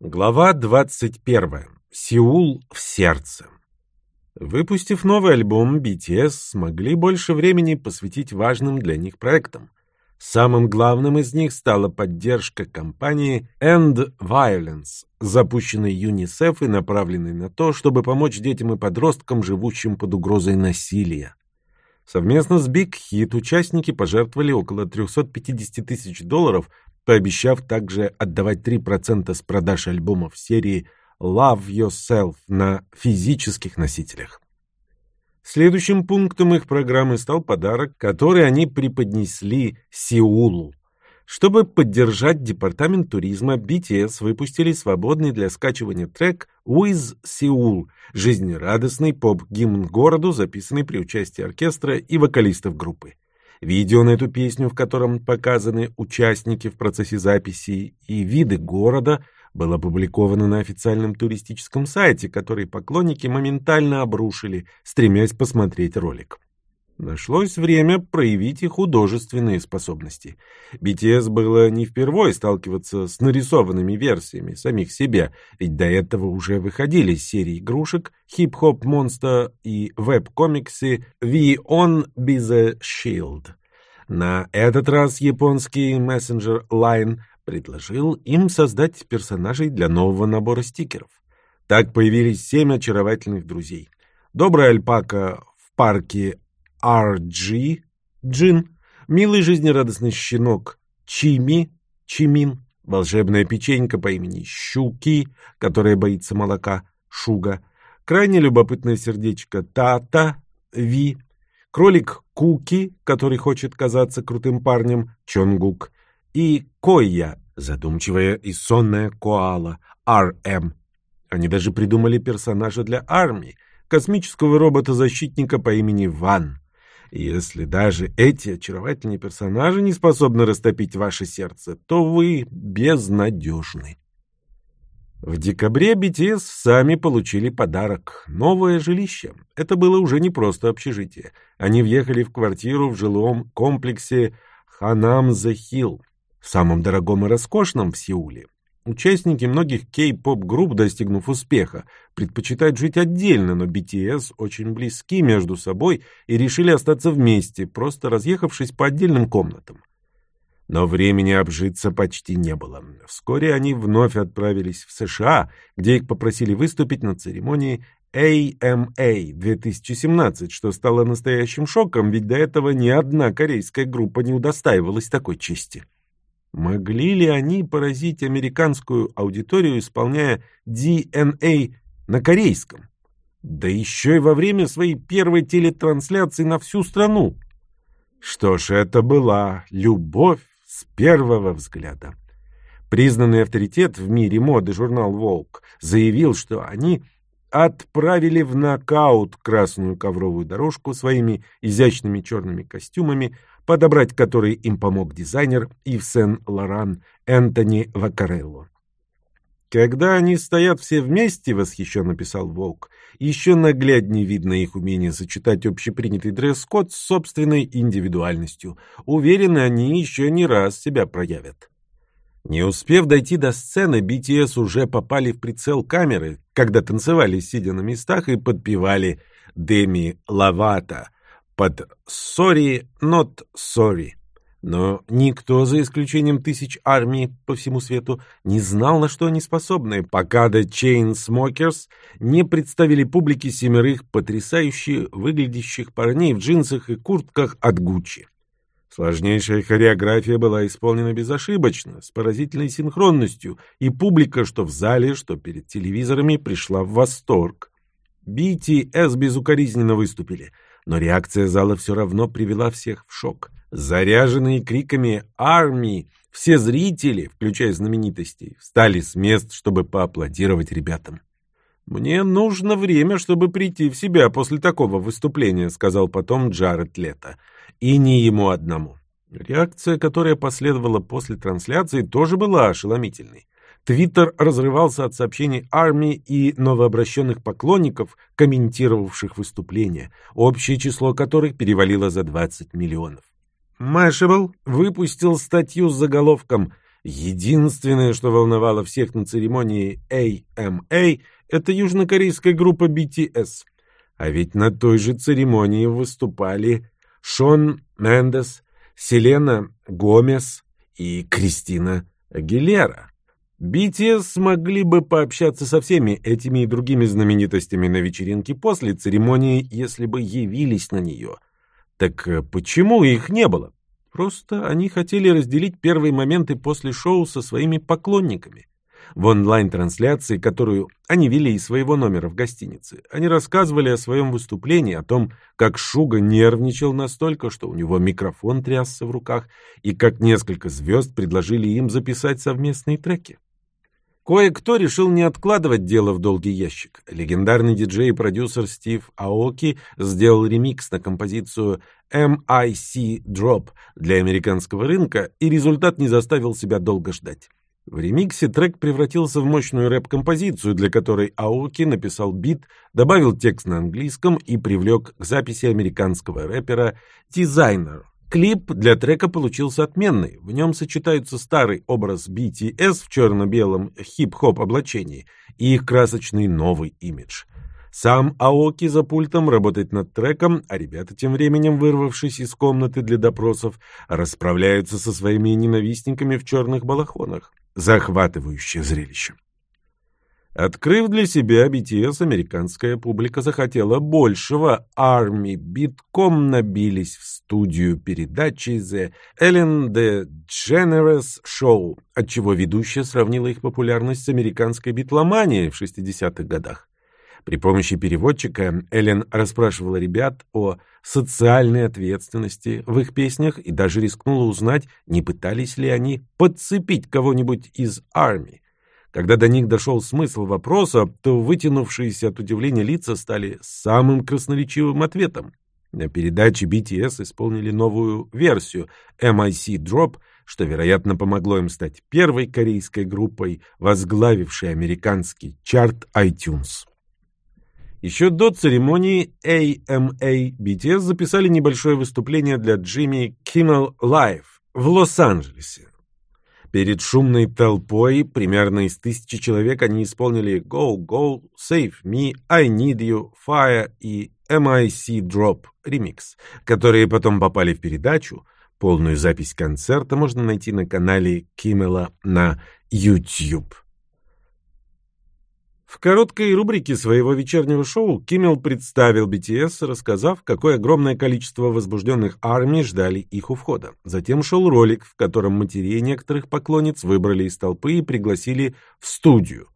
Глава 21. Сеул в сердце. Выпустив новый альбом, BTS смогли больше времени посвятить важным для них проектам. Самым главным из них стала поддержка кампании End Violence, запущенной ЮНИСЕФ и направленной на то, чтобы помочь детям и подросткам, живущим под угрозой насилия. Совместно с Big Hit участники пожертвовали около 350 тысяч долларов пообещав также отдавать 3% с продаж альбомов серии Love Yourself на физических носителях. Следующим пунктом их программы стал подарок, который они преподнесли Сеулу. Чтобы поддержать департамент туризма, BTS выпустили свободный для скачивания трек «With Seoul» — жизнерадостный поп-гимн городу, записанный при участии оркестра и вокалистов группы. Видео на эту песню, в котором показаны участники в процессе записи и виды города, было опубликовано на официальном туристическом сайте, который поклонники моментально обрушили, стремясь посмотреть ролик. Нашлось время проявить и художественные способности. BTS было не впервой сталкиваться с нарисованными версиями самих себя, ведь до этого уже выходили серии игрушек Hip-Hop Monster и веб-комиксы We On Be The Shield. На этот раз японский мессенджер Line предложил им создать персонажей для нового набора стикеров. Так появились семь очаровательных друзей. Добрая альпака в парке RG, Джин, милый жизнерадостный щенок Чими, Чимин, волшебная печенька по имени Щуки, которая боится молока, Шуга, крайне любопытное сердечко Тата, Ви, кролик Куки, который хочет казаться крутым парнем, Чонгук, и Койя, задумчивая и сонная коала, РМ. Они даже придумали персонажа для армии, космического робота-защитника по имени Ван. Если даже эти очаровательные персонажи не способны растопить ваше сердце, то вы безнадежны. В декабре BTS сами получили подарок — новое жилище. Это было уже не просто общежитие. Они въехали в квартиру в жилом комплексе Ханам-The-Хилл, самом дорогом и роскошном в Сеуле. Участники многих кей-поп-групп, достигнув успеха, предпочитают жить отдельно, но BTS очень близки между собой и решили остаться вместе, просто разъехавшись по отдельным комнатам. Но времени обжиться почти не было. Вскоре они вновь отправились в США, где их попросили выступить на церемонии AMA 2017, что стало настоящим шоком, ведь до этого ни одна корейская группа не удостаивалась такой чести. Могли ли они поразить американскую аудиторию, исполняя DNA на корейском? Да еще и во время своей первой телетрансляции на всю страну. Что ж, это была любовь с первого взгляда. Признанный авторитет в мире моды журнал «Волк» заявил, что они отправили в нокаут красную ковровую дорожку своими изящными черными костюмами, подобрать который им помог дизайнер Ив Сен-Лоран Энтони Вакарелло. «Когда они стоят все вместе», — восхищенно писал Волк, — «еще нагляднее видно их умение сочетать общепринятый дресс-код с собственной индивидуальностью. Уверены, они еще не раз себя проявят». Не успев дойти до сцены, BTS уже попали в прицел камеры, когда танцевали, сидя на местах, и подпевали «Деми Лавата», под «Sorry, not sorry». Но никто, за исключением тысяч армий по всему свету, не знал, на что они способны, пока The Chainsmokers не представили публике семерых потрясающе выглядящих парней в джинсах и куртках от Гуччи. Сложнейшая хореография была исполнена безошибочно, с поразительной синхронностью, и публика, что в зале, что перед телевизорами, пришла в восторг. BTS безукоризненно выступили — но реакция зала все равно привела всех в шок. Заряженные криками «Армии!» все зрители, включая знаменитостей, встали с мест, чтобы поаплодировать ребятам. «Мне нужно время, чтобы прийти в себя после такого выступления», сказал потом Джаред Лето. И не ему одному. Реакция, которая последовала после трансляции, тоже была ошеломительной. Твиттер разрывался от сообщений армии и новообращенных поклонников, комментировавших выступление, общее число которых перевалило за 20 миллионов. Mashable выпустил статью с заголовком Единственное, что волновало всех на церемонии AMA, это южнокорейская группа BTS. А ведь на той же церемонии выступали Шон Мендес, Селена Гомес и Кристина Агилера. BTS могли бы пообщаться со всеми этими и другими знаменитостями на вечеринке после церемонии, если бы явились на нее. Так э, почему их не было? Просто они хотели разделить первые моменты после шоу со своими поклонниками. В онлайн-трансляции, которую они вели из своего номера в гостинице, они рассказывали о своем выступлении, о том, как Шуга нервничал настолько, что у него микрофон трясся в руках, и как несколько звезд предложили им записать совместные треки. Кое-кто решил не откладывать дело в долгий ящик. Легендарный диджей и продюсер Стив Аоки сделал ремикс на композицию MIC Drop для американского рынка, и результат не заставил себя долго ждать. В ремиксе трек превратился в мощную рэп-композицию, для которой Аоки написал бит, добавил текст на английском и привлек к записи американского рэпера Дизайнер. Клип для трека получился отменный. В нем сочетаются старый образ BTS в черно-белом хип-хоп облачении и их красочный новый имидж. Сам Аоки за пультом работает над треком, а ребята тем временем, вырвавшись из комнаты для допросов, расправляются со своими ненавистниками в черных балахонах. Захватывающее зрелище. Открыв для себя BTS, американская публика захотела большего. Арми битком набились в студию передачи The Ellen DeGeneres Show, отчего ведущая сравнила их популярность с американской битломанией в 60-х годах. При помощи переводчика Эллен расспрашивала ребят о социальной ответственности в их песнях и даже рискнула узнать, не пытались ли они подцепить кого-нибудь из армии. Когда до них дошел смысл вопроса, то вытянувшиеся от удивления лица стали самым красноречивым ответом. На передаче BTS исполнили новую версию MIC Drop, что, вероятно, помогло им стать первой корейской группой, возглавившей американский чарт iTunes. Еще до церемонии AMA BTS записали небольшое выступление для Jimmy Kimmel Live в Лос-Анджелесе. Перед шумной толпой, примерно из тысячи человек, они исполнили Go, Go, Save Me, I Need You, Fire и MIC Drop ремикс, которые потом попали в передачу. Полную запись концерта можно найти на канале Киммела на YouTube. В короткой рубрике своего вечернего шоу Киммел представил BTS, рассказав, какое огромное количество возбужденных армий ждали их у входа. Затем шел ролик, в котором матерей некоторых поклонниц выбрали из толпы и пригласили в студию.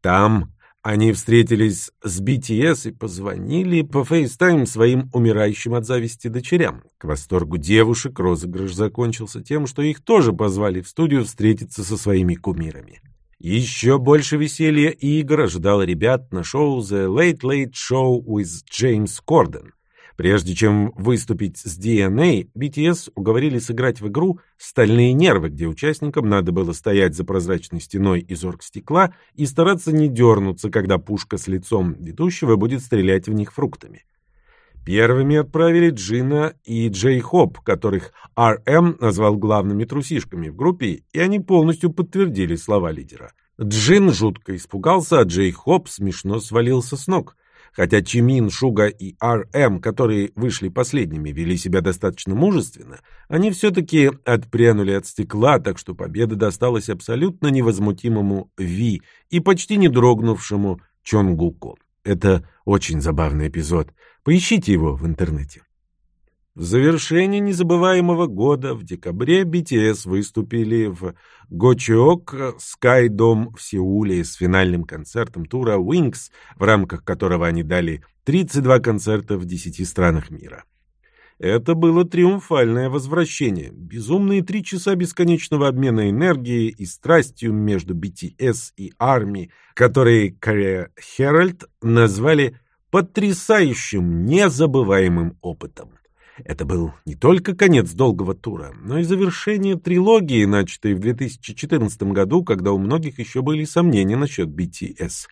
Там они встретились с BTS и позвонили по FaceTime своим умирающим от зависти дочерям. К восторгу девушек розыгрыш закончился тем, что их тоже позвали в студию встретиться со своими кумирами. Еще больше веселья и игр ожидало ребят на шоу The Late Late Show with James Corden. Прежде чем выступить с DNA, BTS уговорили сыграть в игру «Стальные нервы», где участникам надо было стоять за прозрачной стеной из оргстекла и стараться не дернуться, когда пушка с лицом ведущего будет стрелять в них фруктами. Первыми отправили Джина и Джей Хоп, которых RM назвал главными трусишками в группе, и они полностью подтвердили слова лидера. Джин жутко испугался, а Джей Хоп смешно свалился с ног. Хотя Чимин, Шуга и RM, которые вышли последними, вели себя достаточно мужественно, они все-таки отпрянули от стекла, так что победа досталась абсолютно невозмутимому Ви и почти не дрогнувшему Чонгуку. Это очень забавный эпизод. Поищите его в интернете. В завершение незабываемого года в декабре BTS выступили в Гочиок Скайдом в Сеуле с финальным концертом тура Wings, в рамках которого они дали 32 концерта в 10 странах мира. Это было триумфальное возвращение, безумные три часа бесконечного обмена энергией и страстью между BTS и ARMY, которые Korea Herald назвали потрясающим, незабываемым опытом. Это был не только конец долгого тура, но и завершение трилогии, начатой в 2014 году, когда у многих еще были сомнения насчет BTS.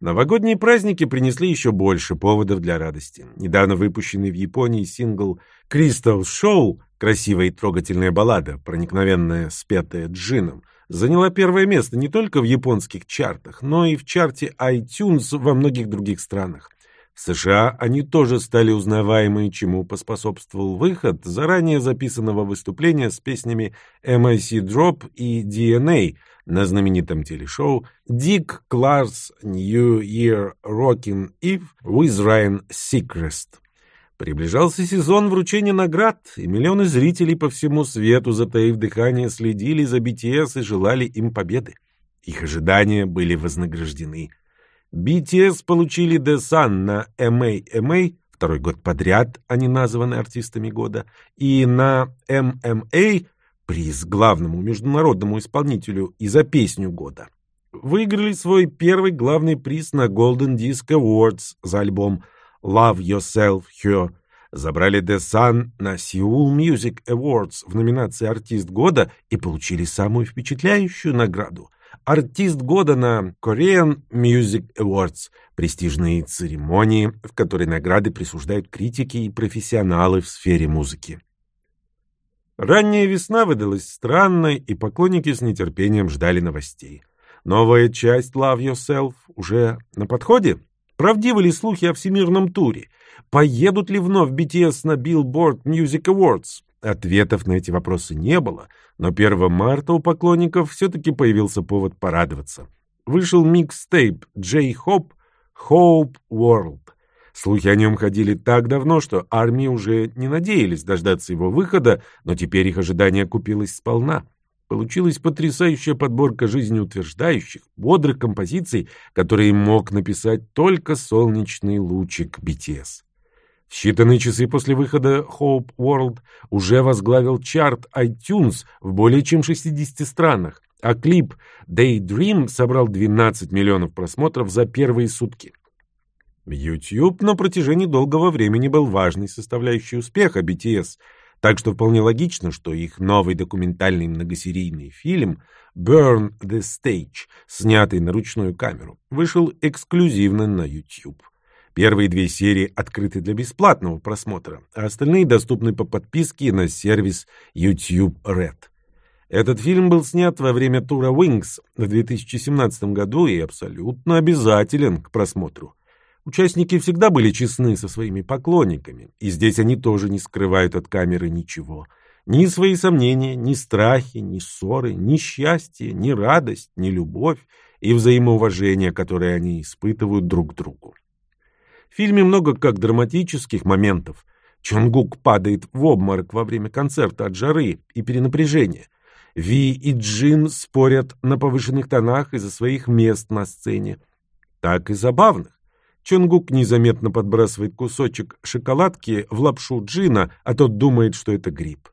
Новогодние праздники принесли еще больше поводов для радости. Недавно выпущенный в Японии сингл «Crystal Show» красивая и трогательная баллада, проникновенная, спетая джином, заняла первое место не только в японских чартах, но и в чарте iTunes во многих других странах. В США они тоже стали узнаваемы, чему поспособствовал выход заранее записанного выступления с песнями MIC Drop и DNA на знаменитом телешоу Dick Clark's New Year Rockin' Eve with Ryan Seacrest. Приближался сезон вручения наград, и миллионы зрителей по всему свету, затаив дыхание, следили за BTS и желали им победы. Их ожидания были вознаграждены – BTS получили The Sun на MA второй год подряд они названы артистами года, и на MMA приз главному международному исполнителю и за песню года. Выиграли свой первый главный приз на Golden Disc Awards за альбом Love Yourself Here. Забрали The Sun на Seoul Music Awards в номинации «Артист года» и получили самую впечатляющую награду артист года на Korean Music Awards, престижные церемонии, в которой награды присуждают критики и профессионалы в сфере музыки. Ранняя весна выдалась странной, и поклонники с нетерпением ждали новостей. Новая часть Love Yourself уже на подходе? Правдивы ли слухи о всемирном туре? Поедут ли вновь BTS на Billboard Music Awards? Ответов на эти вопросы не было, но 1 марта у поклонников все-таки появился повод порадоваться. Вышел микстейп J-Hope Hope World. Слухи о нем ходили так давно, что армии уже не надеялись дождаться его выхода, но теперь их ожидание купилось сполна. Получилась потрясающая подборка жизнеутверждающих, бодрых композиций, которые мог написать только солнечный лучик BTS. В считанные часы после выхода Hope World уже возглавил чарт iTunes в более чем 60 странах, а клип Daydream собрал 12 миллионов просмотров за первые сутки. YouTube на протяжении долгого времени был важной составляющей успеха BTS, так что вполне логично, что их новый документальный многосерийный фильм Burn the Stage, снятый на ручную камеру, вышел эксклюзивно на YouTube. Первые две серии открыты для бесплатного просмотра, а остальные доступны по подписке на сервис YouTube Red. Этот фильм был снят во время тура Wings в 2017 году и абсолютно обязателен к просмотру. Участники всегда были честны со своими поклонниками, и здесь они тоже не скрывают от камеры ничего. Ни свои сомнения, ни страхи, ни ссоры, ни счастье, ни радость, ни любовь и взаимоуважение, которые они испытывают друг к другу. В фильме много как драматических моментов. Чонгук падает в обморок во время концерта от жары и перенапряжения. Ви и Джин спорят на повышенных тонах из-за своих мест на сцене. Так и забавных. Чонгук незаметно подбрасывает кусочек шоколадки в лапшу Джина, а тот думает, что это гриб.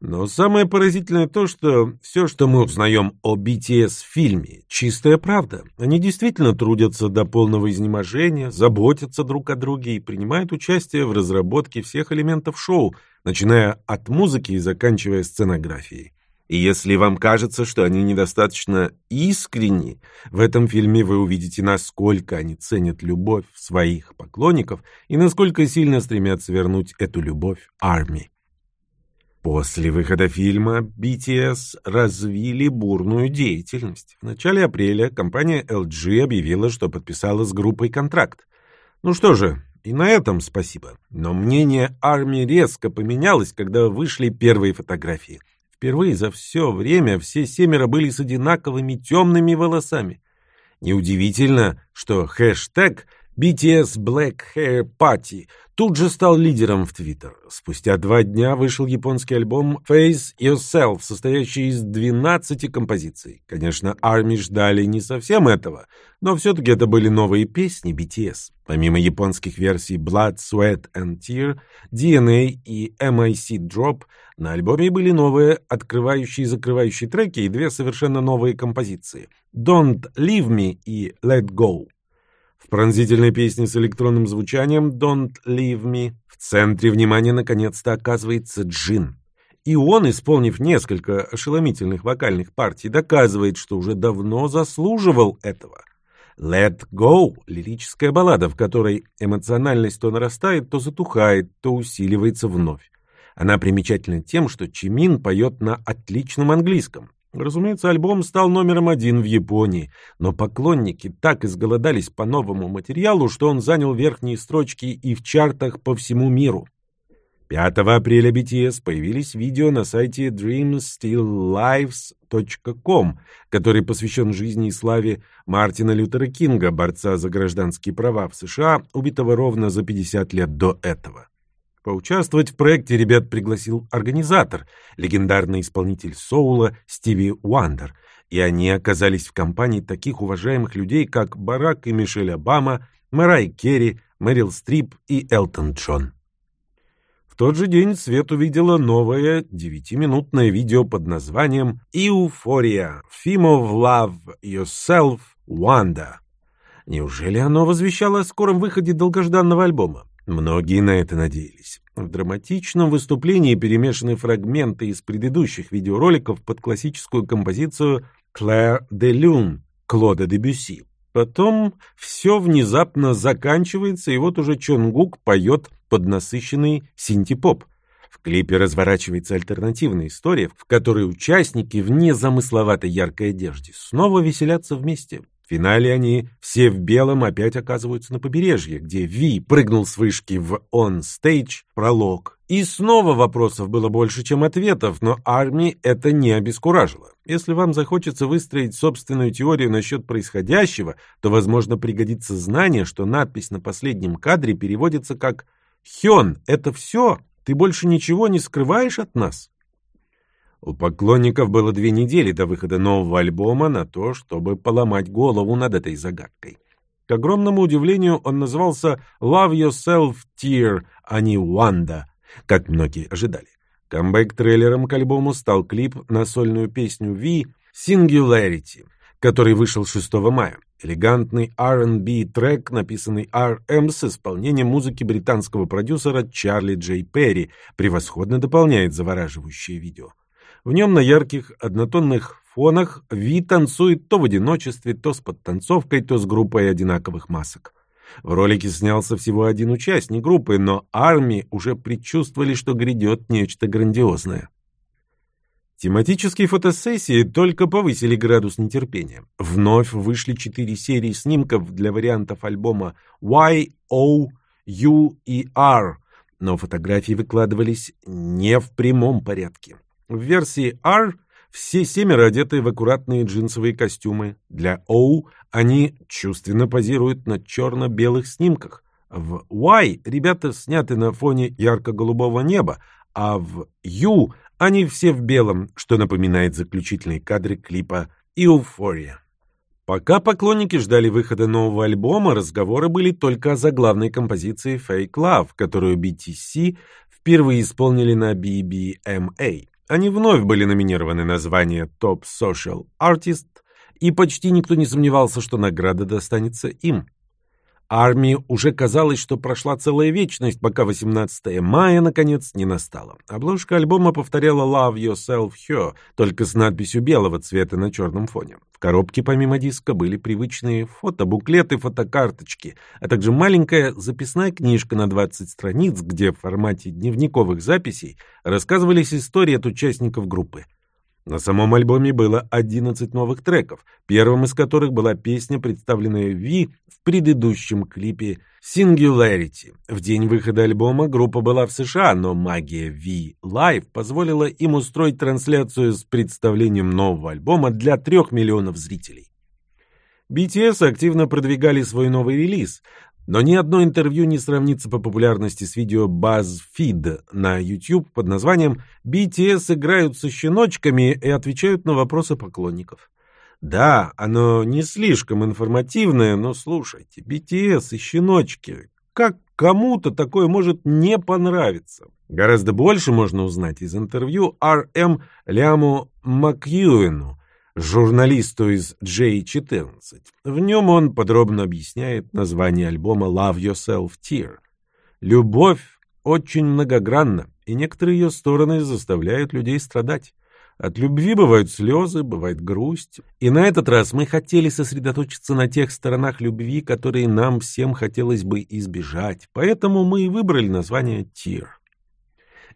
Но самое поразительное то, что все, что мы узнаем о BTS в фильме, чистая правда. Они действительно трудятся до полного изнеможения, заботятся друг о друге и принимают участие в разработке всех элементов шоу, начиная от музыки и заканчивая сценографией. И если вам кажется, что они недостаточно искренни, в этом фильме вы увидите, насколько они ценят любовь своих поклонников и насколько сильно стремятся вернуть эту любовь армии. После выхода фильма BTS развили бурную деятельность. В начале апреля компания LG объявила, что подписала с группой контракт. Ну что же, и на этом спасибо. Но мнение армии резко поменялось, когда вышли первые фотографии. Впервые за все время все семеро были с одинаковыми темными волосами. Неудивительно, что хэштег BTS Black Hair Party тут же стал лидером в Твиттер. Спустя два дня вышел японский альбом Face Yourself, состоящий из 12 композиций. Конечно, армии ждали не совсем этого, но все-таки это были новые песни BTS. Помимо японских версий Blood, Sweat and Tear, DNA и MIC Drop, на альбоме были новые открывающие и закрывающие треки и две совершенно новые композиции Don't Leave Me и Let Go. В пронзительной песне с электронным звучанием «Don't Leave Me» в центре внимания наконец-то оказывается Джин. И он, исполнив несколько ошеломительных вокальных партий, доказывает, что уже давно заслуживал этого. Let Go — лирическая баллада, в которой эмоциональность то нарастает, то затухает, то усиливается вновь. Она примечательна тем, что Чимин поет на отличном английском. Разумеется, альбом стал номером один в Японии, но поклонники так изголодались по новому материалу, что он занял верхние строчки и в чартах по всему миру. 5 апреля BTS появились видео на сайте dreamstilllives.com, который посвящен жизни и славе Мартина Лютера Кинга, борца за гражданские права в США, убитого ровно за 50 лет до этого. Поучаствовать в проекте ребят пригласил организатор, легендарный исполнитель соула Стиви Уандер, и они оказались в компании таких уважаемых людей, как Барак и Мишель Обама, Мэрай Керри, Мэрил Стрип и Элтон Джон тот же день свет увидела новое девятиминутное видео под названием «Euphoria – Theme of Love Yourself Wanda». Неужели оно возвещало о скором выходе долгожданного альбома? Многие на это надеялись. В драматичном выступлении перемешаны фрагменты из предыдущих видеороликов под классическую композицию «Claire de Lune» Клода Дебюсси. Потом все внезапно заканчивается, и вот уже Чонгук поет под насыщенный синтепоп. В клипе разворачивается альтернативная история, в которой участники в незамысловатой яркой одежде снова веселятся вместе. В финале они все в белом опять оказываются на побережье, где Ви прыгнул с вышки в Stage пролог. И снова вопросов было больше, чем ответов, но армии это не обескуражило. Если вам захочется выстроить собственную теорию насчет происходящего, то, возможно, пригодится знание, что надпись на последнем кадре переводится как «Хён, это все? Ты больше ничего не скрываешь от нас?» У поклонников было две недели до выхода нового альбома на то, чтобы поломать голову над этой загадкой. К огромному удивлению, он назывался «Love Yourself Tear», а не «Wanda», как многие ожидали. Камбэк-трейлером к альбому стал клип на сольную песню Ви «Singularity», который вышел 6 мая. Элегантный R&B трек, написанный R.M. с исполнением музыки британского продюсера Чарли Джей Перри, превосходно дополняет завораживающее видео. В нем на ярких однотонных фонах Ви танцует то в одиночестве, то с подтанцовкой, то с группой одинаковых масок. В ролике снялся всего один участник группы, но армии уже предчувствовали, что грядет нечто грандиозное. Тематические фотосессии только повысили градус нетерпения. Вновь вышли четыре серии снимков для вариантов альбома Y, O, U и R, но фотографии выкладывались не в прямом порядке. В версии R все семеро одеты в аккуратные джинсовые костюмы. Для O они чувственно позируют на черно-белых снимках. В Y ребята сняты на фоне ярко-голубого неба, а в U они все в белом, что напоминает заключительные кадры клипа «Euphoria». Пока поклонники ждали выхода нового альбома, разговоры были только о заглавной композиции «Fake Love», которую BTC впервые исполнили на BBMA. Они вновь были номинированы на звание Top Social Artist, и почти никто не сомневался, что награда достанется им. Армии уже казалось, что прошла целая вечность, пока 18 мая наконец не настало. Обложка альбома повторяла Love Yourself Her, только с надписью белого цвета на черном фоне. В коробке помимо диска были привычные фотобуклеты, фотокарточки, а также маленькая записная книжка на 20 страниц, где в формате дневниковых записей рассказывались истории от участников группы. На самом альбоме было 11 новых треков, первым из которых была песня, представленная Ви в предыдущем клипе Singularity. В день выхода альбома группа была в США, но магия Ви Live позволила им устроить трансляцию с представлением нового альбома для трех миллионов зрителей. BTS активно продвигали свой новый релиз, но ни одно интервью не сравнится по популярности с видео BuzzFeed на YouTube под названием «BTS играют со щеночками и отвечают на вопросы поклонников». Да, оно не слишком информативное, но слушайте, BTS и щеночки, как кому-то такое может не понравиться? Гораздо больше можно узнать из интервью R.M. Ляму Макьюэну, журналисту из J14. В нем он подробно объясняет название альбома Love Yourself Tear. Любовь очень многогранна, и некоторые ее стороны заставляют людей страдать. От любви бывают слезы, бывает грусть. И на этот раз мы хотели сосредоточиться на тех сторонах любви, которые нам всем хотелось бы избежать. Поэтому мы и выбрали название «Тир».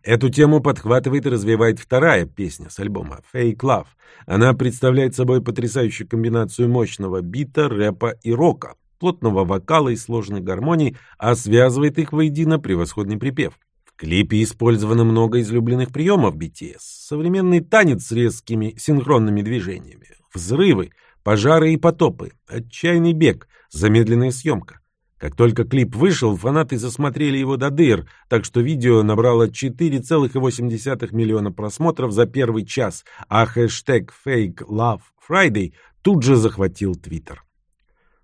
Эту тему подхватывает и развивает вторая песня с альбома «Fake Love». Она представляет собой потрясающую комбинацию мощного бита, рэпа и рока, плотного вокала и сложной гармонии, а связывает их воедино превосходный припев. В клипе использовано много излюбленных приемов BTS. Современный танец с резкими синхронными движениями, взрывы, пожары и потопы, отчаянный бег, замедленная съемка. Как только клип вышел, фанаты засмотрели его до дыр, так что видео набрало 4,8 миллиона просмотров за первый час, а хэштег Fake Love Friday тут же захватил Твиттер.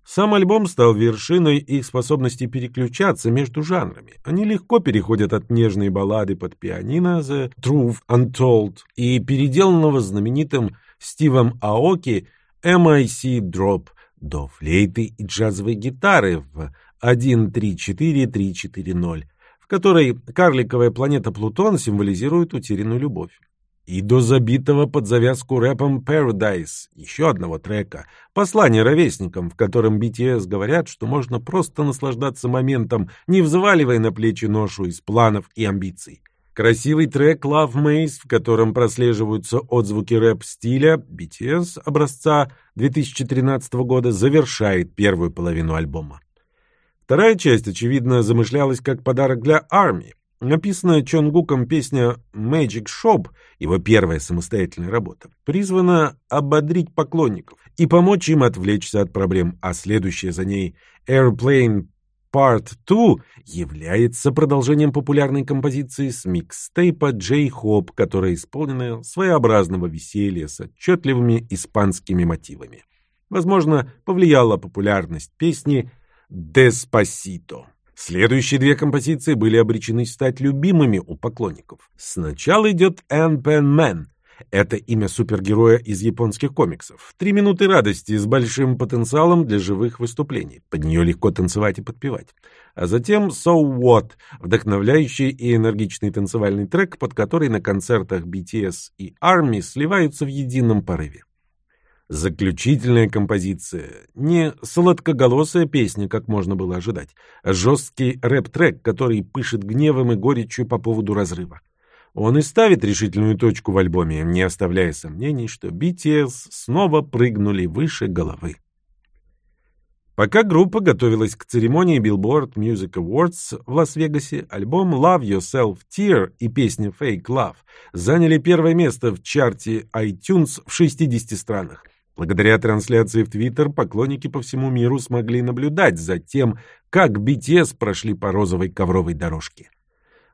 Сам альбом стал вершиной их способности переключаться между жанрами. Они легко переходят от нежной баллады под пианино The Truth Untold и переделанного знаменитым Стивом Аоки MIC Drop до флейты и джазовой гитары в 1.3.4.3.4.0, в которой карликовая планета Плутон символизирует утерянную любовь. И до забитого под завязку рэпом Paradise, еще одного трека, послание ровесникам, в котором BTS говорят, что можно просто наслаждаться моментом, не взваливая на плечи ношу из планов и амбиций. Красивый трек Love Maze, в котором прослеживаются отзвуки рэп-стиля BTS образца 2013 года, завершает первую половину альбома. Вторая часть, очевидно, замышлялась как подарок для армии. Написанная Чонгуком песня Magic Shop, его первая самостоятельная работа, призвана ободрить поклонников и помочь им отвлечься от проблем, а следующая за ней Airplane Part 2 является продолжением популярной композиции с микстейпа J-Hop, которая исполнена своеобразного веселья с отчетливыми испанскими мотивами. Возможно, повлияла популярность песни «Деспасито». Следующие две композиции были обречены стать любимыми у поклонников. Сначала идет «Эн Пен Мэн», это имя супергероя из японских комиксов. Три минуты радости с большим потенциалом для живых выступлений. Под нее легко танцевать и подпевать. А затем «So What» — вдохновляющий и энергичный танцевальный трек, под который на концертах BTS и ARMY сливаются в едином порыве. Заключительная композиция. Не сладкоголосая песня, как можно было ожидать, а жесткий рэп-трек, который пышет гневом и горечью по поводу разрыва. Он и ставит решительную точку в альбоме, не оставляя сомнений, что BTS снова прыгнули выше головы. Пока группа готовилась к церемонии Billboard Music Awards в Лас-Вегасе, альбом Love Yourself Tear и песня Fake Love заняли первое место в чарте iTunes в 60 странах. Благодаря трансляции в Твиттер поклонники по всему миру смогли наблюдать за тем, как BTS прошли по розовой ковровой дорожке.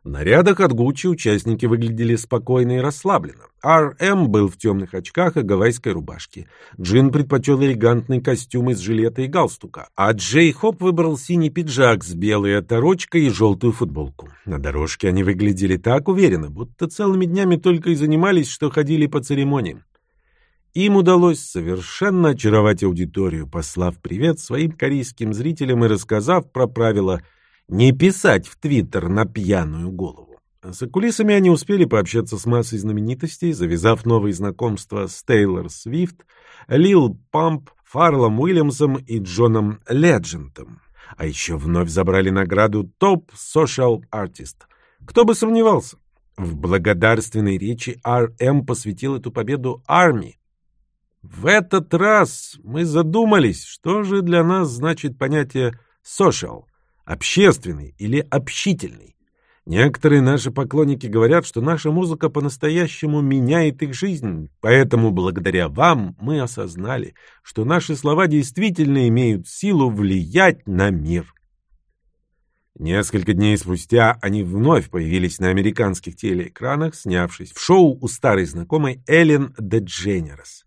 В нарядах от Гуччи участники выглядели спокойно и расслабленно. R.M. был в темных очках и гавайской рубашке. Джин предпочел элегантный костюм из жилета и галстука, а Джей Хоп выбрал синий пиджак с белой оторочкой и желтую футболку. На дорожке они выглядели так уверенно, будто целыми днями только и занимались, что ходили по церемониям. Им удалось совершенно очаровать аудиторию, послав привет своим корейским зрителям и рассказав про правила не писать в Твиттер на пьяную голову. За кулисами они успели пообщаться с массой знаменитостей, завязав новые знакомства с Тейлор Свифт, Лил Памп, Фарлом Уильямсом и Джоном Леджентом. А еще вновь забрали награду Топ Social Artist. Кто бы сомневался? В благодарственной речи R.M. посвятил эту победу армии, в этот раз мы задумались, что же для нас значит понятие social, общественный или общительный. Некоторые наши поклонники говорят, что наша музыка по-настоящему меняет их жизнь, поэтому благодаря вам мы осознали, что наши слова действительно имеют силу влиять на мир. Несколько дней спустя они вновь появились на американских телеэкранах, снявшись в шоу у старой знакомой Эллен Дедженерс.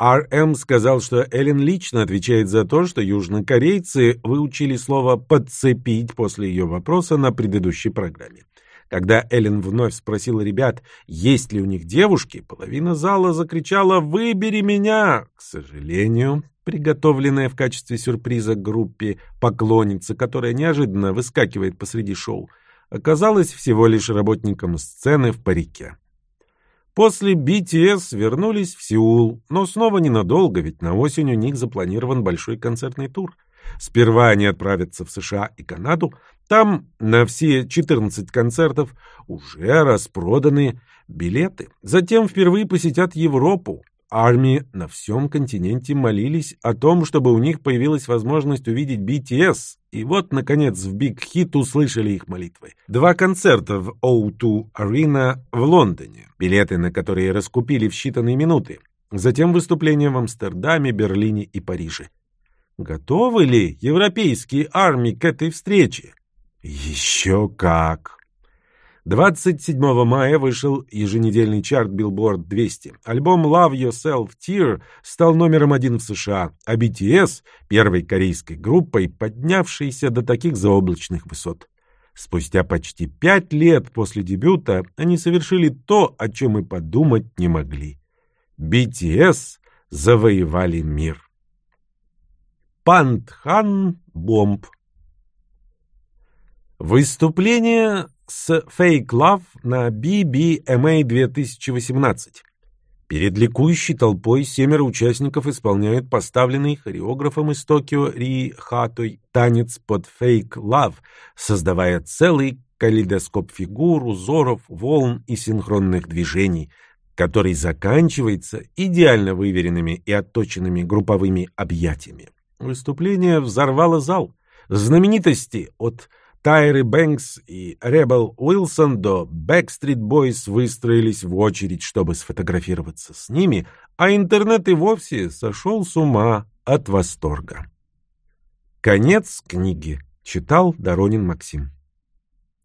Р.М. сказал, что Эллен лично отвечает за то, что южнокорейцы выучили слово «подцепить» после ее вопроса на предыдущей программе. Когда Эллен вновь спросила ребят, есть ли у них девушки, половина зала закричала «Выбери меня!». К сожалению, приготовленная в качестве сюрприза группе поклонница, которая неожиданно выскакивает посреди шоу, оказалась всего лишь работником сцены в парике. После BTS вернулись в Сеул, но снова ненадолго, ведь на осень у них запланирован большой концертный тур. Сперва они отправятся в США и Канаду, там на все 14 концертов уже распроданы билеты. Затем впервые посетят Европу. Армии на всем континенте молились о том, чтобы у них появилась возможность увидеть BTS. И вот, наконец, в Hit услышали их молитвы. Два концерта в O2 Arena в Лондоне, билеты на которые раскупили в считанные минуты. Затем выступления в Амстердаме, Берлине и Париже. Готовы ли европейские армии к этой встрече? Еще как! 27 мая вышел еженедельный чарт Billboard 200. Альбом Love Yourself Tear стал номером один в США, а BTS — первой корейской группой, поднявшейся до таких заоблачных высот. Спустя почти пять лет после дебюта они совершили то, о чем и подумать не могли. BTS завоевали мир. Пантхан Бомб Выступление с Fake Love на BBMA 2018. Перед ликующей толпой семеро участников исполняют поставленный хореографом из Токио Ри Хатой танец под Fake Love, создавая целый калейдоскоп фигур, узоров, волн и синхронных движений, который заканчивается идеально выверенными и отточенными групповыми объятиями. Выступление взорвало зал. Знаменитости от Тайры Бэнкс и Ребел Уилсон до Backstreet Boys выстроились в очередь, чтобы сфотографироваться с ними, а интернет и вовсе сошел с ума от восторга. Конец книги. Читал Доронин Максим.